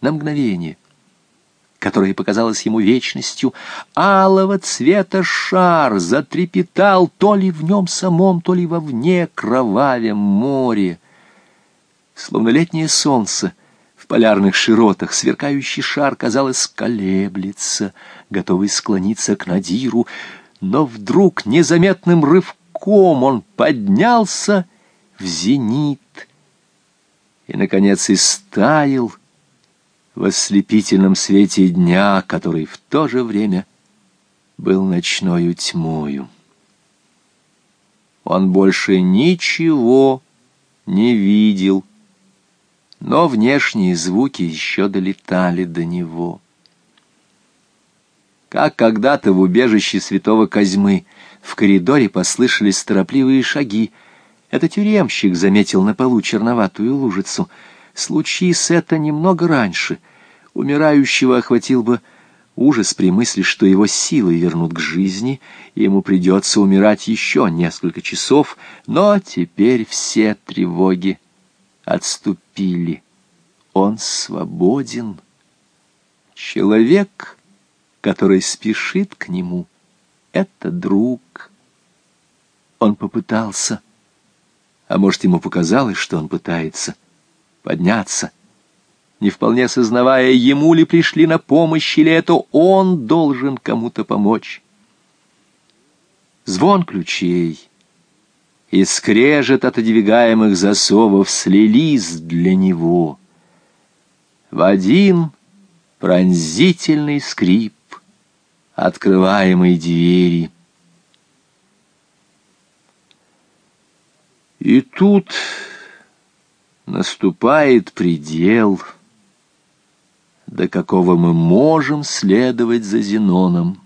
на мгновение, которое показалось ему вечностью, алого цвета шар затрепетал то ли в нем самом, то ли вовне кровавем море. Словно летнее солнце в полярных широтах, сверкающий шар, казалось, колеблется, готовый склониться к Надиру, но вдруг незаметным рывком он поднялся в зенит и, наконец, истаял в ослепительном свете дня, который в то же время был ночною тьмою. Он больше ничего не видел, но внешние звуки еще долетали до него. Как когда-то в убежище святого Козьмы в коридоре послышались торопливые шаги. Это тюремщик заметил на полу черноватую лужицу. Случись это немного раньше, умирающего охватил бы ужас при мысли, что его силы вернут к жизни, и ему придется умирать еще несколько часов, но теперь все тревоги отступили. Он свободен. Человек который спешит к нему, это друг. Он попытался, а может, ему показалось, что он пытается подняться, не вполне сознавая, ему ли пришли на помощь, или это он должен кому-то помочь. Звон ключей и скрежет от одвигаемых засовов слились для него в один пронзительный скрип открываемой двери. И тут наступает предел, до какого мы можем следовать за Зеноном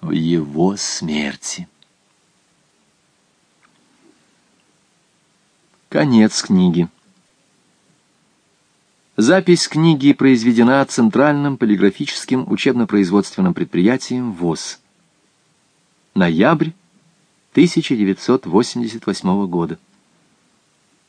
в его смерти. Конец книги. Запись книги произведена Центральным полиграфическим учебно-производственным предприятием ВОЗ. Ноябрь 1988 года.